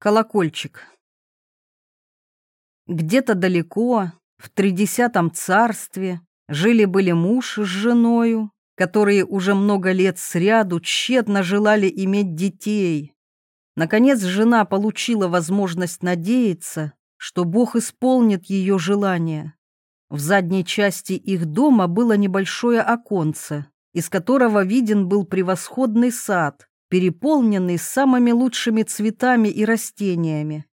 Колокольчик. Где-то далеко, в тридесятом царстве, жили-были муж с женою, которые уже много лет сряду тщетно желали иметь детей. Наконец жена получила возможность надеяться, что Бог исполнит ее желание. В задней части их дома было небольшое оконце, из которого виден был превосходный сад, переполненный самыми лучшими цветами и растениями.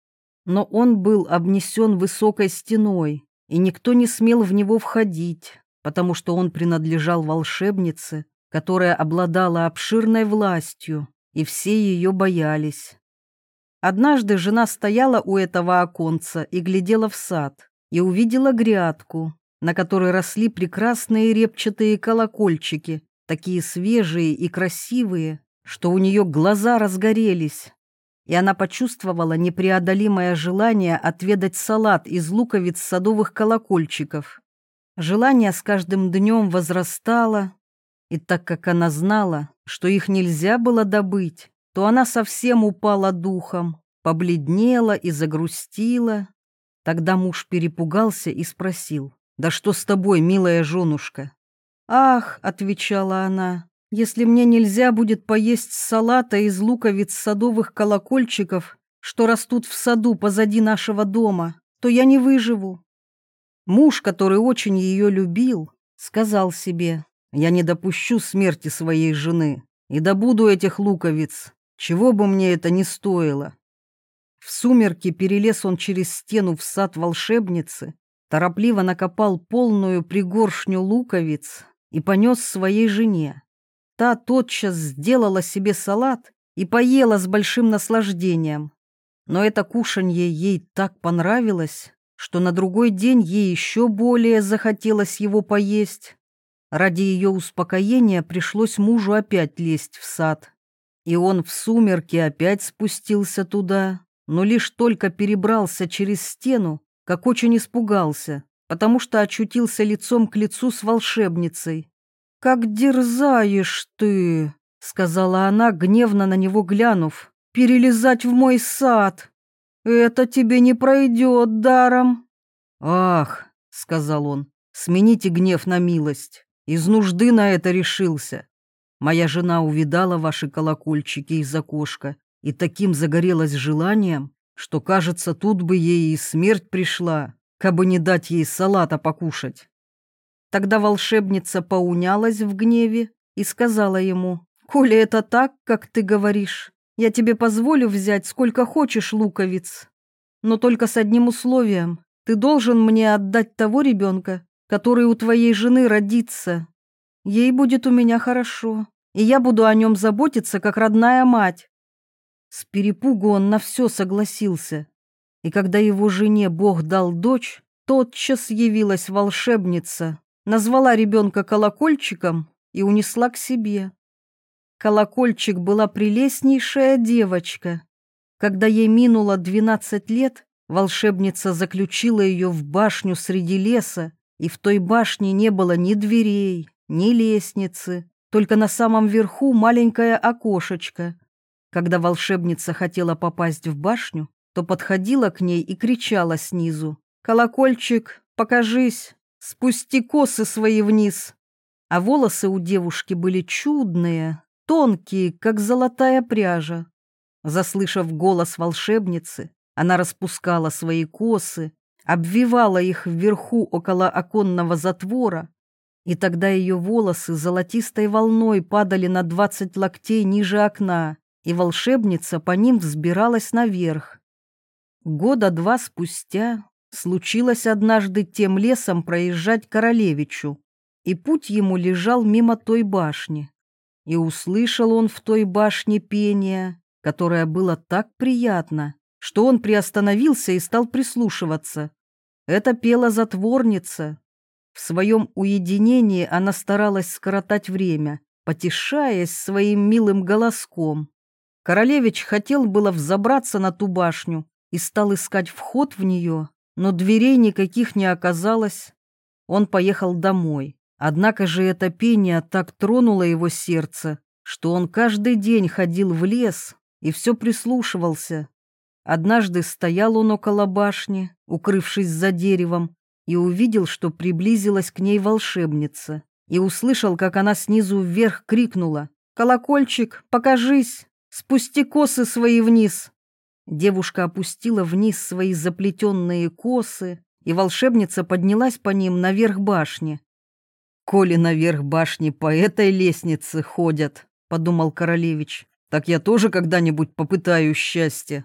Но он был обнесен высокой стеной, и никто не смел в него входить, потому что он принадлежал волшебнице, которая обладала обширной властью, и все ее боялись. Однажды жена стояла у этого оконца и глядела в сад, и увидела грядку, на которой росли прекрасные репчатые колокольчики, такие свежие и красивые, что у нее глаза разгорелись, и она почувствовала непреодолимое желание отведать салат из луковиц садовых колокольчиков. Желание с каждым днем возрастало, и так как она знала, что их нельзя было добыть, то она совсем упала духом, побледнела и загрустила. Тогда муж перепугался и спросил, «Да что с тобой, милая женушка?» «Ах», — отвечала она, если мне нельзя будет поесть салата из луковиц садовых колокольчиков, что растут в саду позади нашего дома, то я не выживу. Муж, который очень ее любил, сказал себе, я не допущу смерти своей жены и добуду этих луковиц, чего бы мне это ни стоило. В сумерки перелез он через стену в сад волшебницы, торопливо накопал полную пригоршню луковиц и понес своей жене. Та тотчас сделала себе салат и поела с большим наслаждением. Но это кушанье ей так понравилось, что на другой день ей еще более захотелось его поесть. Ради ее успокоения пришлось мужу опять лезть в сад. И он в сумерки опять спустился туда, но лишь только перебрался через стену, как очень испугался, потому что очутился лицом к лицу с волшебницей. «Как дерзаешь ты!» — сказала она, гневно на него глянув. «Перелезать в мой сад! Это тебе не пройдет даром!» «Ах!» — сказал он. «Смените гнев на милость. Из нужды на это решился. Моя жена увидала ваши колокольчики из окошка и таким загорелась желанием, что, кажется, тут бы ей и смерть пришла, кабы не дать ей салата покушать. Тогда волшебница поунялась в гневе и сказала ему, «Коли это так, как ты говоришь, я тебе позволю взять сколько хочешь луковиц, но только с одним условием. Ты должен мне отдать того ребенка, который у твоей жены родится. Ей будет у меня хорошо, и я буду о нем заботиться, как родная мать». С перепугу он на все согласился, и когда его жене Бог дал дочь, тотчас явилась волшебница назвала ребенка колокольчиком и унесла к себе. Колокольчик была прелестнейшая девочка. Когда ей минуло двенадцать лет, волшебница заключила ее в башню среди леса, и в той башне не было ни дверей, ни лестницы, только на самом верху маленькое окошечко. Когда волшебница хотела попасть в башню, то подходила к ней и кричала снизу «Колокольчик, покажись!» Спусти косы свои вниз. А волосы у девушки были чудные, тонкие, как золотая пряжа. Заслышав голос волшебницы, она распускала свои косы, обвивала их вверху около оконного затвора, и тогда ее волосы золотистой волной падали на двадцать локтей ниже окна, и волшебница по ним взбиралась наверх. Года два спустя Случилось однажды тем лесом проезжать королевичу, и путь ему лежал мимо той башни. И услышал он в той башне пение, которое было так приятно, что он приостановился и стал прислушиваться. Это пела затворница. В своем уединении она старалась скоротать время, потешаясь своим милым голоском. Королевич хотел было взобраться на ту башню и стал искать вход в нее, но дверей никаких не оказалось. Он поехал домой. Однако же это пение так тронуло его сердце, что он каждый день ходил в лес и все прислушивался. Однажды стоял он около башни, укрывшись за деревом, и увидел, что приблизилась к ней волшебница, и услышал, как она снизу вверх крикнула «Колокольчик, покажись! Спусти косы свои вниз!» Девушка опустила вниз свои заплетенные косы, и волшебница поднялась по ним наверх башни. «Коли наверх башни по этой лестнице ходят», — подумал королевич, «так я тоже когда-нибудь попытаю счастье».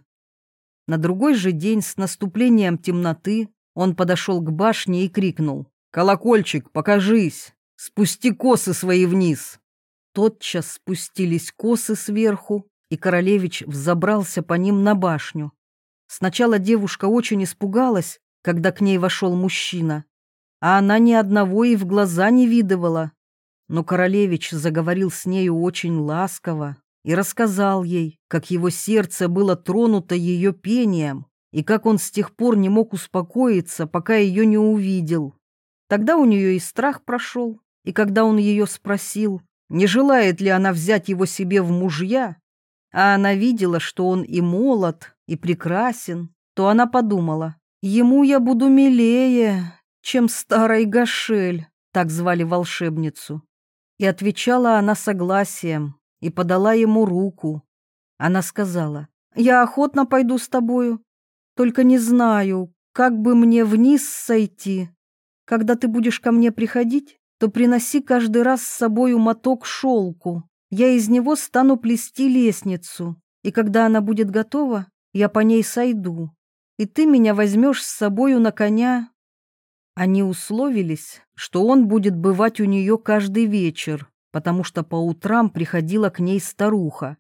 На другой же день с наступлением темноты он подошел к башне и крикнул «Колокольчик, покажись! Спусти косы свои вниз!» Тотчас спустились косы сверху, и королевич взобрался по ним на башню. Сначала девушка очень испугалась, когда к ней вошел мужчина, а она ни одного и в глаза не видывала. Но королевич заговорил с нею очень ласково и рассказал ей, как его сердце было тронуто ее пением, и как он с тех пор не мог успокоиться, пока ее не увидел. Тогда у нее и страх прошел, и когда он ее спросил, не желает ли она взять его себе в мужья, а она видела, что он и молод, и прекрасен, то она подумала, ему я буду милее, чем старой Гашель, так звали волшебницу. И отвечала она согласием, и подала ему руку. Она сказала, я охотно пойду с тобою, только не знаю, как бы мне вниз сойти. Когда ты будешь ко мне приходить, то приноси каждый раз с собою моток шелку. Я из него стану плести лестницу, и когда она будет готова, я по ней сойду. И ты меня возьмешь с собою на коня они условились, что он будет бывать у нее каждый вечер, потому что по утрам приходила к ней старуха.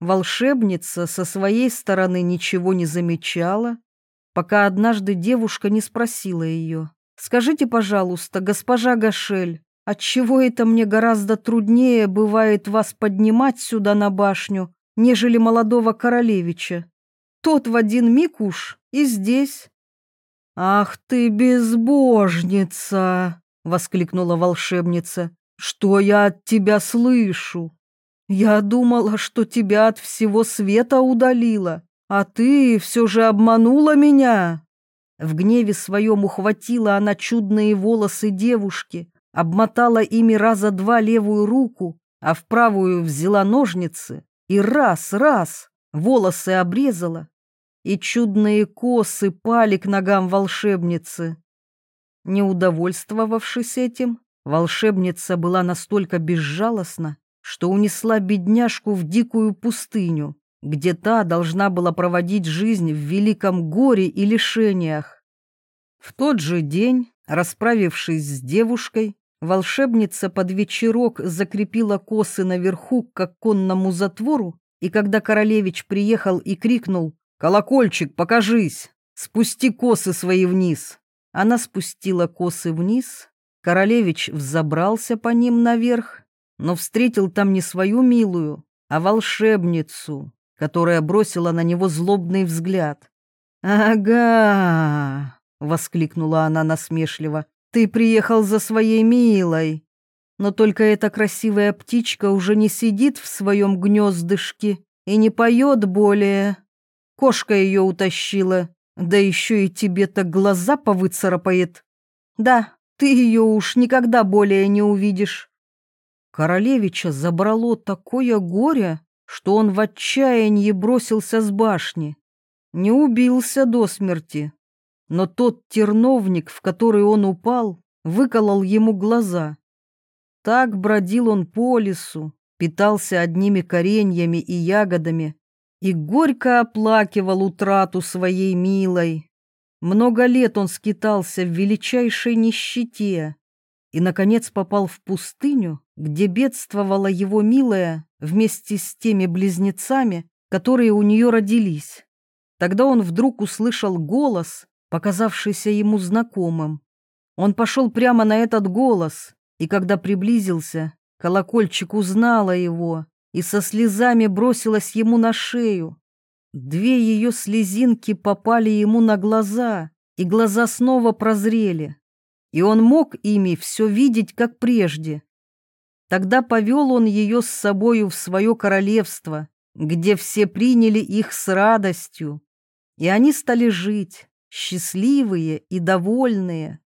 Волшебница со своей стороны ничего не замечала, пока однажды девушка не спросила ее. «Скажите, пожалуйста, госпожа Гашель, отчего это мне гораздо труднее бывает вас поднимать сюда на башню, нежели молодого королевича? Тот в один миг уж и здесь, «Ах ты безбожница!» — воскликнула волшебница. «Что я от тебя слышу? Я думала, что тебя от всего света удалила, а ты все же обманула меня!» В гневе своем ухватила она чудные волосы девушки, обмотала ими раза два левую руку, а в правую взяла ножницы и раз, раз волосы обрезала и чудные косы пали к ногам волшебницы. Не удовольствовавшись этим, волшебница была настолько безжалостна, что унесла бедняжку в дикую пустыню, где та должна была проводить жизнь в великом горе и лишениях. В тот же день, расправившись с девушкой, волшебница под вечерок закрепила косы наверху к конному затвору, и когда королевич приехал и крикнул «Колокольчик, покажись! Спусти косы свои вниз!» Она спустила косы вниз, королевич взобрался по ним наверх, но встретил там не свою милую, а волшебницу, которая бросила на него злобный взгляд. «Ага!» — воскликнула она насмешливо. «Ты приехал за своей милой, но только эта красивая птичка уже не сидит в своем гнездышке и не поет более». Кошка ее утащила, да еще и тебе так глаза повыцарапает. Да, ты ее уж никогда более не увидишь. Королевича забрало такое горе, что он в отчаянии бросился с башни. Не убился до смерти, но тот терновник, в который он упал, выколол ему глаза. Так бродил он по лесу, питался одними кореньями и ягодами, и горько оплакивал утрату своей милой. Много лет он скитался в величайшей нищете и, наконец, попал в пустыню, где бедствовала его милая вместе с теми близнецами, которые у нее родились. Тогда он вдруг услышал голос, показавшийся ему знакомым. Он пошел прямо на этот голос, и когда приблизился, колокольчик узнала его и со слезами бросилась ему на шею. Две ее слезинки попали ему на глаза, и глаза снова прозрели, и он мог ими все видеть, как прежде. Тогда повел он ее с собою в свое королевство, где все приняли их с радостью. И они стали жить, счастливые и довольные.